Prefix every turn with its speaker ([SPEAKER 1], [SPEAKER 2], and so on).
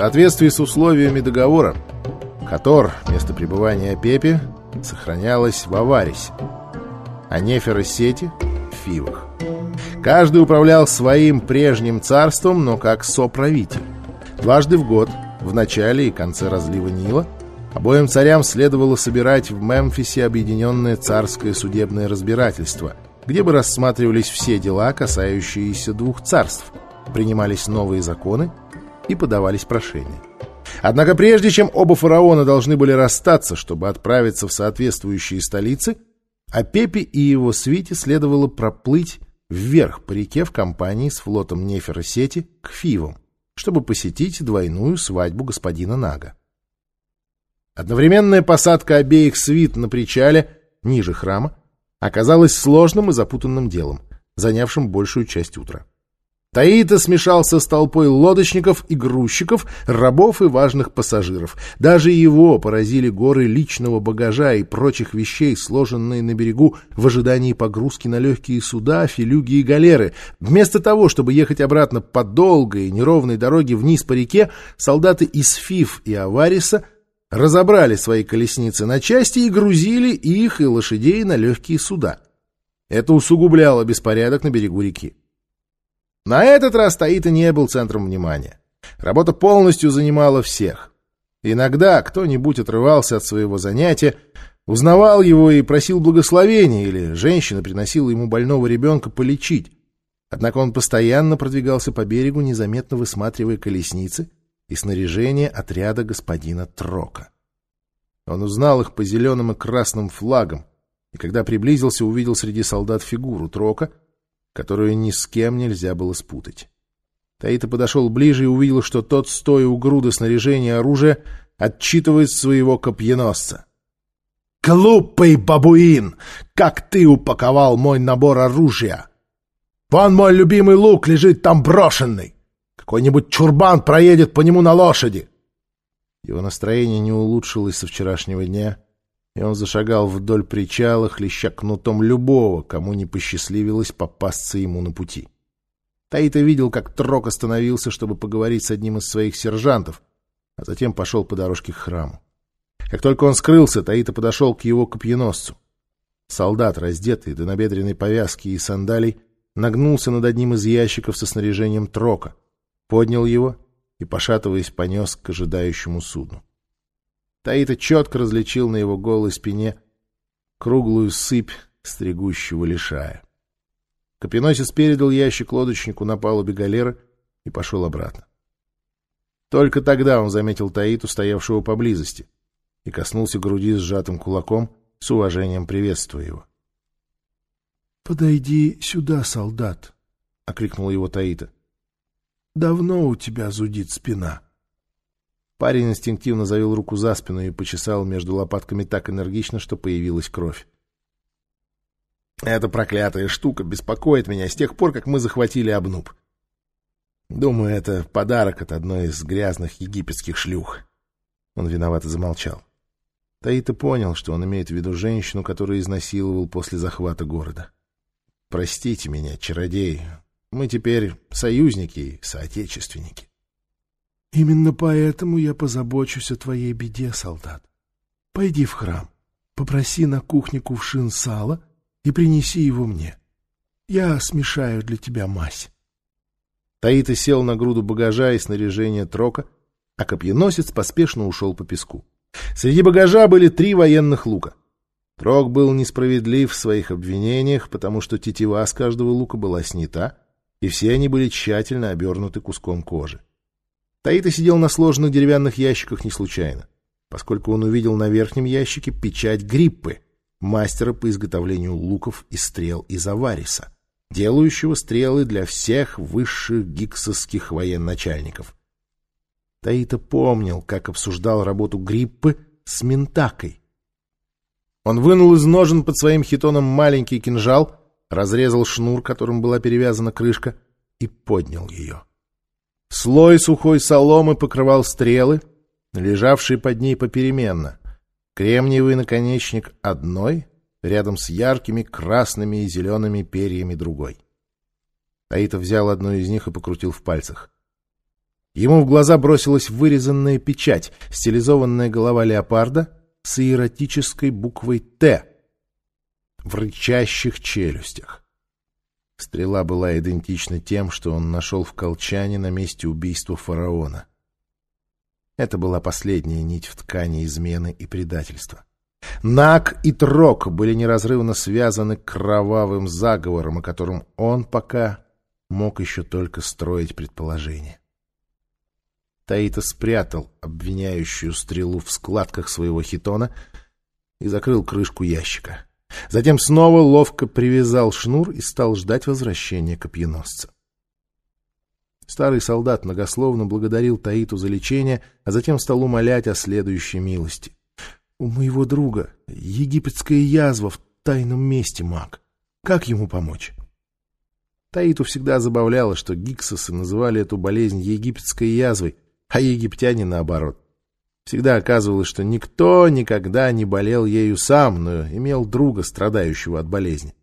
[SPEAKER 1] соответствии с условиями договора, Хатор, место пребывания Пепи, сохранялось в Аварисе, а Нефера Сети — в Фивах. Каждый управлял своим прежним царством, но как соправитель. Дважды в год, в начале и конце разлива Нила, обоим царям следовало собирать в Мемфисе объединенное царское судебное разбирательство, где бы рассматривались все дела, касающиеся двух царств, принимались новые законы и подавались прошения. Однако прежде чем оба фараона должны были расстаться, чтобы отправиться в соответствующие столицы, а Пепе и его свите следовало проплыть вверх по реке в компании с флотом Нефера Сети к Фивам, чтобы посетить двойную свадьбу господина Нага. Одновременная посадка обеих свит на причале ниже храма оказалась сложным и запутанным делом, занявшим большую часть утра. Таита смешался с толпой лодочников и грузчиков, рабов и важных пассажиров. Даже его поразили горы личного багажа и прочих вещей, сложенные на берегу в ожидании погрузки на легкие суда, филюги и галеры. Вместо того, чтобы ехать обратно по долгой и неровной дороге вниз по реке, солдаты из Фиф и Авариса разобрали свои колесницы на части и грузили их и лошадей на легкие суда. Это усугубляло беспорядок на берегу реки. На этот раз Таита не был центром внимания. Работа полностью занимала всех. Иногда кто-нибудь отрывался от своего занятия, узнавал его и просил благословения, или женщина приносила ему больного ребенка полечить. Однако он постоянно продвигался по берегу, незаметно высматривая колесницы и снаряжение отряда господина Трока. Он узнал их по зеленым и красным флагам, и когда приблизился, увидел среди солдат фигуру Трока — которую ни с кем нельзя было спутать. Таита подошел ближе и увидел, что тот, стоя у груды снаряжения оружия, отчитывает своего копьеносца. «Глупый бабуин! Как ты упаковал мой набор оружия! Вон мой любимый лук лежит там брошенный! Какой-нибудь чурбан проедет по нему на лошади!» Его настроение не улучшилось со вчерашнего дня — и он зашагал вдоль причала, хлеща кнутом любого, кому не посчастливилось попасться ему на пути. Таита видел, как Трок остановился, чтобы поговорить с одним из своих сержантов, а затем пошел по дорожке к храму. Как только он скрылся, Таита подошел к его копьеносцу. Солдат, раздетый до набедренной повязки и сандалий, нагнулся над одним из ящиков со снаряжением Трока, поднял его и, пошатываясь, понес к ожидающему судну. Таита четко различил на его голой спине круглую сыпь стригущего лишая. Копеносец передал ящик лодочнику на палубе галеры и пошел обратно. Только тогда он заметил Таиту, стоявшего поблизости, и коснулся груди сжатым кулаком, с уважением приветствуя его. — Подойди сюда, солдат! — окликнул его Таита. — Давно у тебя зудит спина. — Парень инстинктивно завел руку за спину и почесал между лопатками так энергично, что появилась кровь. Эта проклятая штука беспокоит меня с тех пор, как мы захватили Обнуб. Думаю, это подарок от одной из грязных египетских шлюх. Он виновато замолчал. Таита понял, что он имеет в виду женщину, которую изнасиловал после захвата города. «Простите меня, чародей. Мы теперь союзники и соотечественники». Именно поэтому я позабочусь о твоей беде, солдат. Пойди в храм, попроси на кухне кувшин сала и принеси его мне. Я смешаю для тебя мазь. Таита сел на груду багажа и снаряжения трока, а копьеносец поспешно ушел по песку. Среди багажа были три военных лука. Трок был несправедлив в своих обвинениях, потому что тетива с каждого лука была снята, и все они были тщательно обернуты куском кожи. Таита сидел на сложенных деревянных ящиках не случайно, поскольку он увидел на верхнем ящике печать Гриппы, мастера по изготовлению луков и стрел из авариса, делающего стрелы для всех высших гиксовских военачальников. Таита помнил, как обсуждал работу Гриппы с Ментакой. Он вынул из ножен под своим хитоном маленький кинжал, разрезал шнур, которым была перевязана крышка, и поднял ее. Слой сухой соломы покрывал стрелы, лежавшие под ней попеременно. Кремниевый наконечник одной, рядом с яркими красными и зелеными перьями другой. Таита взял одну из них и покрутил в пальцах. Ему в глаза бросилась вырезанная печать, стилизованная голова леопарда с иеротической буквой «Т» в рычащих челюстях. Стрела была идентична тем, что он нашел в колчане на месте убийства фараона. Это была последняя нить в ткани измены и предательства. Нак и Трок были неразрывно связаны кровавым заговором, о котором он пока мог еще только строить предположения. Таита спрятал обвиняющую стрелу в складках своего хитона и закрыл крышку ящика. Затем снова ловко привязал шнур и стал ждать возвращения копьеносца. Старый солдат многословно благодарил Таиту за лечение, а затем стал умолять о следующей милости. У моего друга египетская язва в тайном месте, маг. Как ему помочь? Таиту всегда забавляло, что гиксосы называли эту болезнь египетской язвой, а египтяне наоборот. Всегда оказывалось, что никто никогда не болел ею сам, но имел друга, страдающего от болезни.